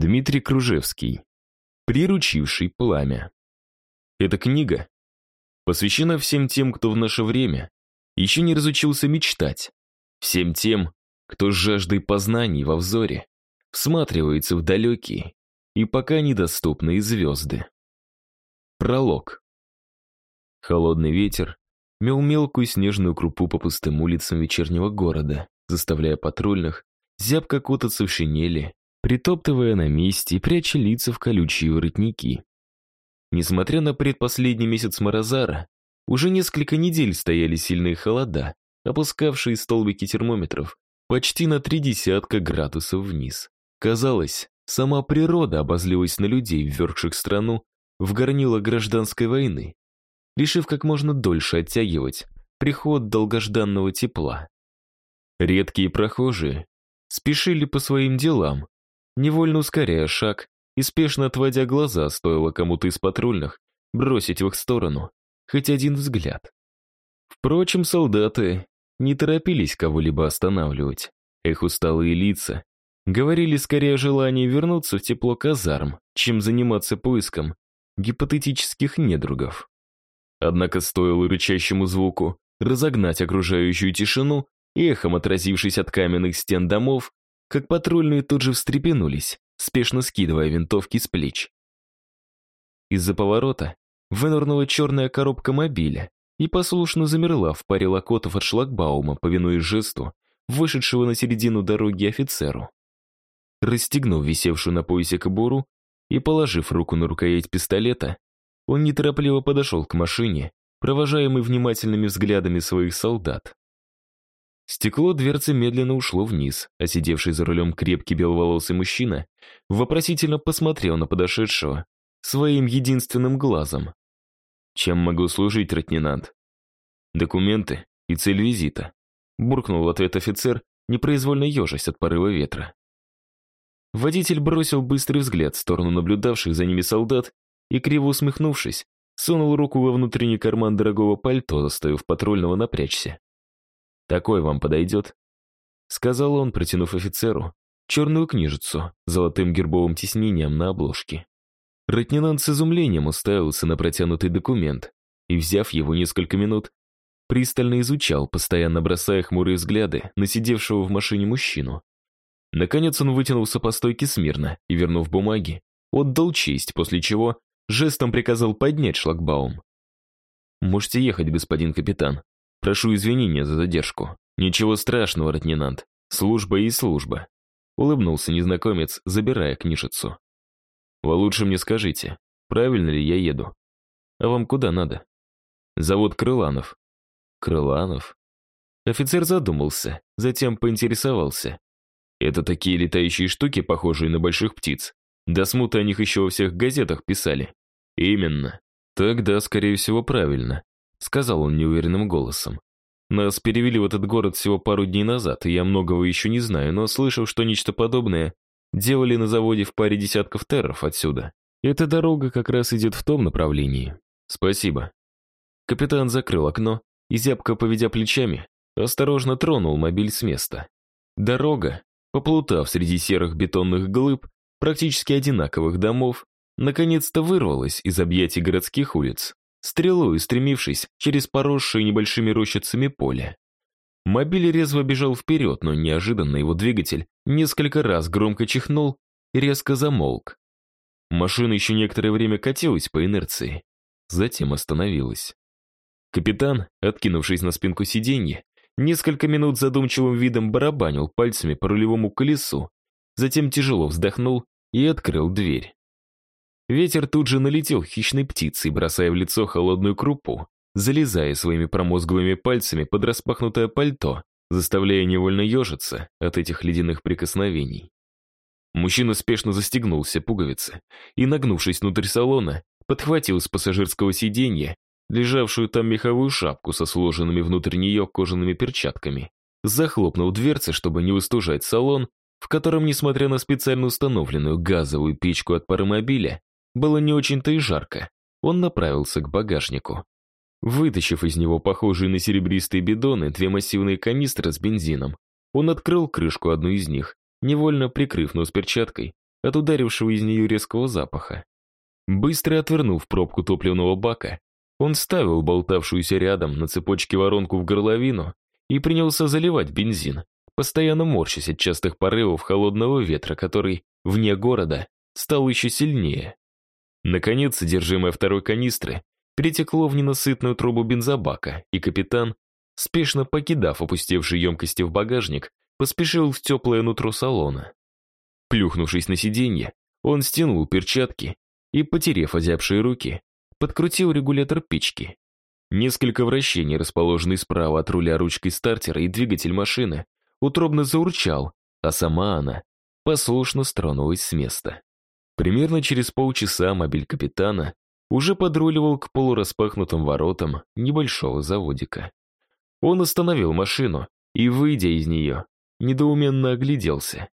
Дмитрий Кружевский. Приручивший пламя. Эта книга посвящена всем тем, кто в наше время еще не разучился мечтать, всем тем, кто с жаждой познаний во взоре всматривается в далекие и пока недоступные звезды. Пролог. Холодный ветер мел мелкую снежную крупу по пустым улицам вечернего города, заставляя патрульных зябко кутаться в шинели, притоптывая на месте и пряча лица в колючие воротники. Несмотря на предпоследний месяц Морозара, уже несколько недель стояли сильные холода, опускавшие столбики термометров почти на три десятка градусов вниз. Казалось, сама природа обозлилась на людей, ввергших страну в горнило гражданской войны, решив как можно дольше оттягивать приход долгожданного тепла. Редкие прохожие спешили по своим делам, невольно ускоряя шаг и спешно отводя глаза, стоило кому-то из патрульных бросить в их сторону хоть один взгляд. Впрочем, солдаты не торопились кого-либо останавливать. Их усталые лица говорили скорее о желании вернуться в тепло казарм, чем заниматься поиском гипотетических недругов. Однако стоило рычащему звуку разогнать окружающую тишину, эхом отразившись от каменных стен домов, как патрульные тут же встрепенулись, спешно скидывая винтовки с плеч. Из-за поворота вынырнула черная коробка мобиля и послушно замерла в паре локотов от шлагбаума, повинуясь жесту, вышедшего на середину дороги офицеру. Расстегнув висевшую на поясе кобуру и положив руку на рукоять пистолета, он неторопливо подошел к машине, провожаемый внимательными взглядами своих солдат. Стекло дверцы медленно ушло вниз, а сидевший за рулем крепкий беловолосый мужчина вопросительно посмотрел на подошедшего своим единственным глазом. «Чем могу служить, лейтенант?» «Документы и цель визита», буркнул в ответ офицер, непроизвольно ежась от порыва ветра. Водитель бросил быстрый взгляд в сторону наблюдавших за ними солдат и, криво усмехнувшись, сунул руку во внутренний карман дорогого пальто, заставив патрульного напрячься. «Такой вам подойдет?» Сказал он, протянув офицеру черную книжицу с золотым гербовым тиснением на обложке. Ротнинант с изумлением уставился на протянутый документ и, взяв его несколько минут, пристально изучал, постоянно бросая хмурые взгляды на сидевшего в машине мужчину. Наконец он вытянулся по стойке смирно и, вернув бумаги, отдал честь, после чего жестом приказал поднять шлагбаум. «Можете ехать, господин капитан. Прошу извинения за задержку. Ничего страшного, лейтенант. Служба и служба». Улыбнулся незнакомец, забирая книжицу. «Вы лучше мне скажите, правильно ли я еду? А вам куда надо?» «Завод Крыланов». «Крыланов?» Офицер задумался, затем поинтересовался. «Это такие летающие штуки, похожие на больших птиц. До смуты о них еще во всех газетах писали». «Именно. Тогда, скорее всего, правильно», — сказал он неуверенным голосом. «Нас перевели в этот город всего пару дней назад, и я многого еще не знаю, но слышал, что нечто подобное делали на заводе в паре десятков терров отсюда. Эта дорога как раз идет в том направлении. Спасибо». Капитан закрыл окно и, зябко поведя плечами, осторожно тронул мобиль с места. Дорога, поплутав среди серых бетонных глыб, практически одинаковых домов, наконец-то вырвалась из объятий городских улиц, стрелой стремившись через поросшие небольшими рощицами поле. Мобиль резво бежал вперед, но неожиданно его двигатель несколько раз громко чихнул и резко замолк. Машина еще некоторое время катилась по инерции, затем остановилась. Капитан, откинувшись на спинку сиденья, несколько минут задумчивым видом барабанил пальцами по рулевому колесу, затем тяжело вздохнул и открыл дверь. Ветер тут же налетел хищной птицей, бросая в лицо холодную крупу, залезая своими промозглыми пальцами под распахнутое пальто, заставляя невольно ежиться от этих ледяных прикосновений. Мужчина спешно застегнул все пуговицы и, нагнувшись внутрь салона, подхватил с пассажирского сиденья лежавшую там меховую шапку со сложенными внутрь нее кожаными перчатками, захлопнул дверцы, чтобы не выстужать салон, в котором, несмотря на специально установленную газовую печку от паромобиля, было не очень-то и жарко. Он направился к багажнику. Вытащив из него похожие на серебристые бидоны две массивные канистры с бензином, он открыл крышку одной из них, невольно прикрыв нос перчаткой от ударившего из нее резкого запаха. Быстро отвернув пробку топливного бака, он ставил болтавшуюся рядом на цепочке воронку в горловину и принялся заливать бензин, постоянно морщась от частых порывов холодного ветра, который, вне города, стал еще сильнее. Наконец, содержимое второй канистры перетекло в ненасытную трубу бензобака, и капитан, спешно покидав опустевшие емкости в багажник, поспешил в теплое нутро салона. Плюхнувшись на сиденье, он стянул перчатки и, потерев озябшие руки, подкрутил регулятор печки. Несколько вращений, расположенные справа от руля ручкой стартера и двигатель машины, утробно заурчал, а сама она послушно стронулась с места. Примерно через полчаса мобиль капитана уже подруливал к полураспахнутым воротам небольшого заводика. Он остановил машину и, выйдя из нее, недоуменно огляделся.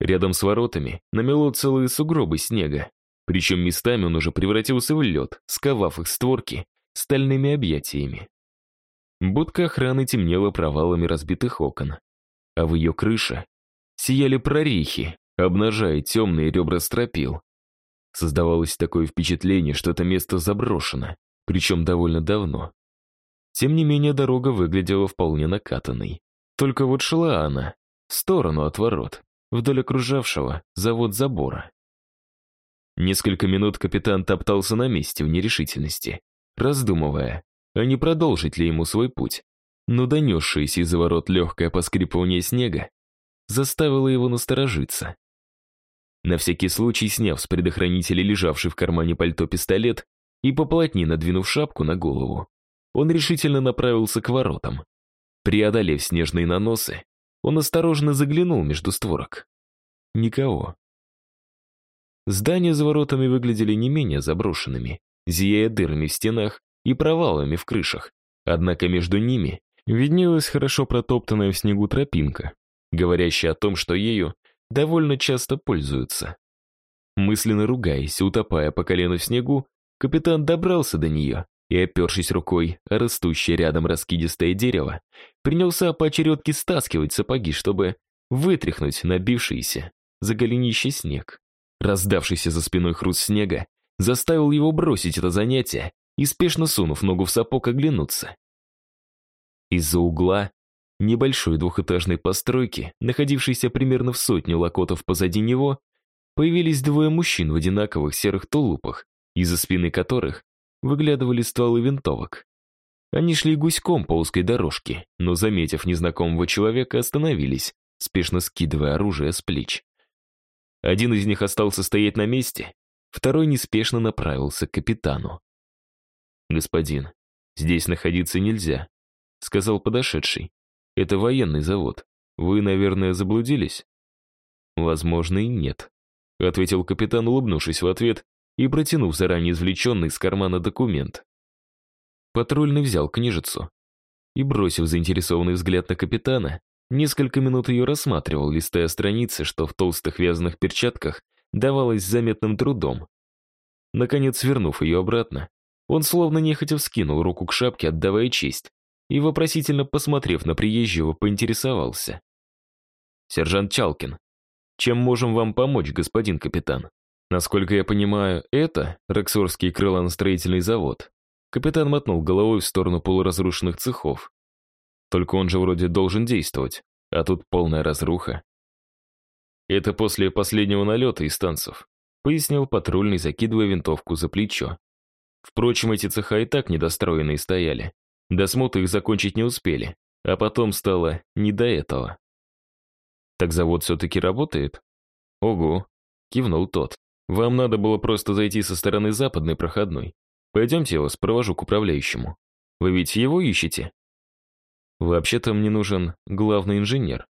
Рядом с воротами намело целые сугробы снега, причем местами он уже превратился в лед, сковав их створки стальными объятиями. Будка охраны темнела провалами разбитых окон, а в ее крыше сияли прорехи, обнажая темные ребра стропил. Создавалось такое впечатление, что это место заброшено, причем довольно давно. Тем не менее, дорога выглядела вполне накатанной. Только вот шла она в сторону от ворот, вдоль окружавшего завод забора. Несколько минут капитан топтался на месте в нерешительности, раздумывая, а не продолжить ли ему свой путь. Но донесшееся из-за ворот легкое поскрипывание снега заставило его насторожиться. На всякий случай, сняв с предохранителя лежавший в кармане пальто пистолет и поплотнее надвинув шапку на голову, он решительно направился к воротам. Преодолев снежные наносы, он осторожно заглянул между створок. Никого. Здания за воротами выглядели не менее заброшенными, зияя дырами в стенах и провалами в крышах. Однако между ними виднелась хорошо протоптанная в снегу тропинка, говорящая о том, что ею довольно часто пользуются. Мысленно ругаясь, утопая по колено в снегу, капитан добрался до нее и, опершись рукой о растущее рядом раскидистое дерево, принялся поочередке стаскивать сапоги, чтобы вытряхнуть набившийся за голенище снег. Раздавшийся за спиной хруст снега заставил его бросить это занятие и, спешно сунув ногу в сапог, оглянуться. Из-за угла небольшой двухэтажной постройки, находившейся примерно в сотню локотов позади него, появились двое мужчин в одинаковых серых тулупах, из-за спины которых выглядывали стволы винтовок. Они шли гуськом по узкой дорожке, но, заметив незнакомого человека, остановились, спешно скидывая оружие с плеч. Один из них остался стоять на месте, второй неспешно направился к капитану. «Господин, здесь находиться нельзя», — сказал подошедший. «Это военный завод. Вы, наверное, заблудились?» «Возможно, и нет», — ответил капитан, улыбнувшись в ответ и протянув заранее извлеченный из кармана документ. Патрульный взял книжицу и, бросив заинтересованный взгляд на капитана, несколько минут ее рассматривал, листая страницы, что в толстых вязаных перчатках давалось заметным трудом. Наконец, вернув ее обратно, он словно нехотя вскинул руку к шапке, отдавая честь, и, вопросительно посмотрев на приезжего, поинтересовался. «Сержант Чалкин, чем можем вам помочь, господин капитан?» Насколько я понимаю, это Рексорский крылоностроительный завод. Капитан мотнул головой в сторону полуразрушенных цехов. Только он же вроде должен действовать, а тут полная разруха. Это после последнего налета из танцев, пояснил патрульный, закидывая винтовку за плечо. Впрочем, эти цеха и так недостроенные стояли. Досмотр их закончить не успели, а потом стало не до этого. Так завод все-таки работает? Ого, кивнул тот. Вам надо было просто зайти со стороны западной проходной. Пойдемте, я вас провожу к управляющему. Вы ведь его ищете? Вообще-то мне нужен главный инженер.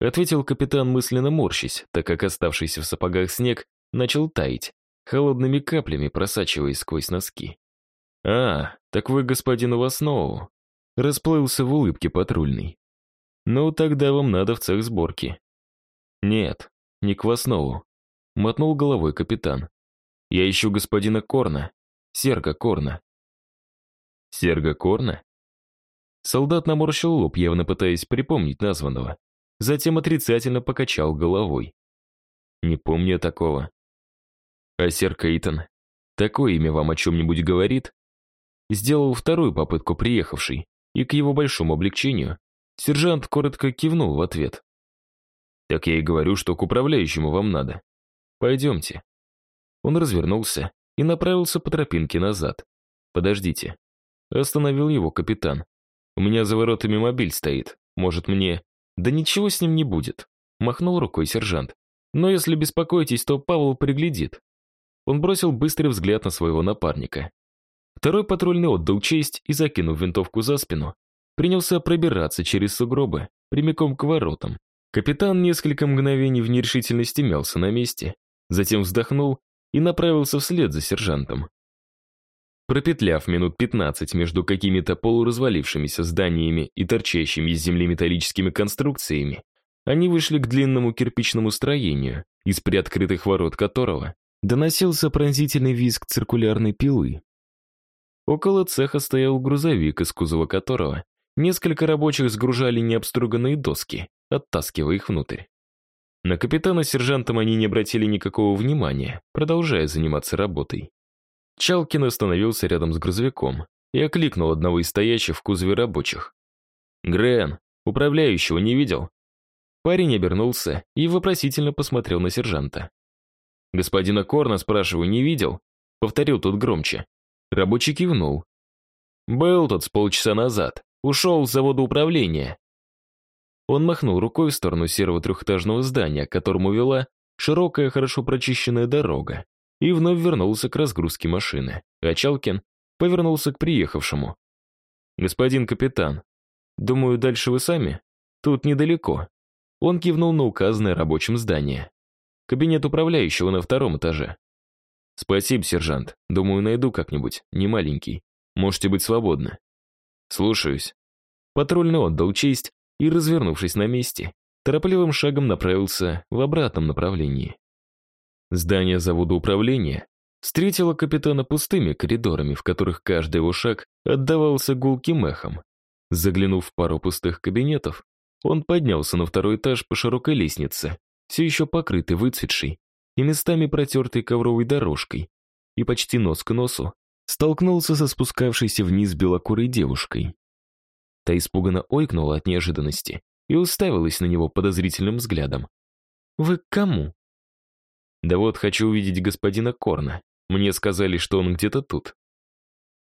Ответил капитан мысленно морщись, так как оставшийся в сапогах снег начал таять, холодными каплями просачиваясь сквозь носки. «А, так вы господин Уваснову», — расплылся в улыбке патрульный. «Ну, тогда вам надо в цех сборки». «Нет, не к Васнову. Мотнул головой капитан. «Я ищу господина Корна. Серга Корна». «Серга Корна?» Солдат наморщил лоб, явно пытаясь припомнить названного. Затем отрицательно покачал головой. Не помню такого. А сэр Кейтон, такое имя вам о чем-нибудь говорит? Сделал вторую попытку приехавший, и к его большому облегчению сержант коротко кивнул в ответ. Так я и говорю, что к управляющему вам надо. Пойдемте. Он развернулся и направился по тропинке назад. Подождите. Остановил его капитан. У меня за воротами мобиль стоит. Может, мне... Да ничего с ним не будет. Махнул рукой сержант. Но если беспокоитесь, то Павел приглядит. Он бросил быстрый взгляд на своего напарника. Второй патрульный отдал честь и, закинув винтовку за спину, принялся пробираться через сугробы, прямиком к воротам. Капитан несколько мгновений в нерешительности мялся на месте, затем вздохнул и направился вслед за сержантом. Пропетляв минут 15 между какими-то полуразвалившимися зданиями и торчащими из земли металлическими конструкциями, они вышли к длинному кирпичному строению, из приоткрытых ворот которого доносился пронзительный визг циркулярной пилы. Около цеха стоял грузовик, из кузова которого несколько рабочих сгружали необструганные доски, оттаскивая их внутрь. На капитана с сержантом они не обратили никакого внимания, продолжая заниматься работой. Чалкин остановился рядом с грузовиком и окликнул одного из стоящих в кузове рабочих. «Грен, управляющего не видел?» Парень обернулся и вопросительно посмотрел на сержанта. «Господина Корна, спрашиваю, не видел?» Повторил тот громче. Рабочий кивнул. «Был тут с полчаса назад. Ушел с завода управления». Он махнул рукой в сторону серого трехэтажного здания, к которому вела широкая, хорошо прочищенная дорога и вновь вернулся к разгрузке машины. А Чалкин повернулся к приехавшему. «Господин капитан, думаю, дальше вы сами? Тут недалеко». Он кивнул на указанное рабочим здание. Кабинет управляющего на втором этаже. «Спасибо, сержант. Думаю, найду как-нибудь, не маленький. Можете быть свободны». «Слушаюсь». Патрульный отдал честь и, развернувшись на месте, торопливым шагом направился в обратном направлении. Здание завода управления встретило капитана пустыми коридорами, в которых каждый его шаг отдавался гулким эхом. Заглянув в пару пустых кабинетов, он поднялся на второй этаж по широкой лестнице, все еще покрытой выцветшей и местами протертой ковровой дорожкой, и почти нос к носу столкнулся со спускавшейся вниз белокурой девушкой. Та испуганно ойкнула от неожиданности и уставилась на него подозрительным взглядом. «Вы к кому?» Да вот хочу увидеть господина Корна. Мне сказали, что он где-то тут.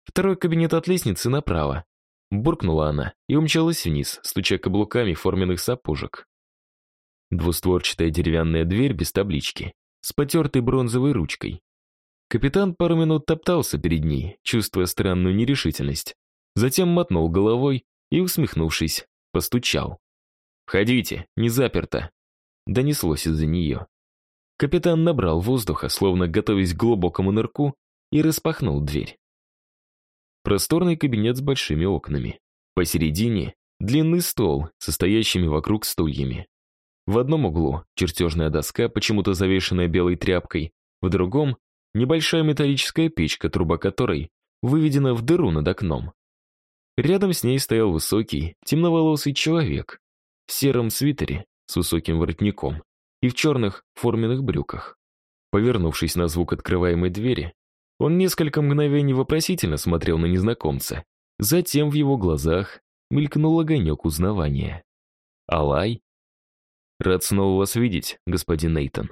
Второй кабинет от лестницы направо. Буркнула она и умчалась вниз, стуча каблуками форменных сапожек. Двустворчатая деревянная дверь без таблички, с потертой бронзовой ручкой. Капитан пару минут топтался перед ней, чувствуя странную нерешительность. Затем мотнул головой и, усмехнувшись, постучал. «Входите, не заперто!» Донеслось из-за нее. Капитан набрал воздуха, словно готовясь к глубокому нырку, и распахнул дверь. Просторный кабинет с большими окнами. Посередине длинный стол, состоящими вокруг стульями. В одном углу чертежная доска, почему-то завешенная белой тряпкой, в другом небольшая металлическая печка, труба которой выведена в дыру над окном. Рядом с ней стоял высокий, темноволосый человек в сером свитере с высоким воротником и в черных форменных брюках. Повернувшись на звук открываемой двери, он несколько мгновений вопросительно смотрел на незнакомца. Затем в его глазах мелькнул огонек узнавания. «Алай?» «Рад снова вас видеть, господин Нейтон»,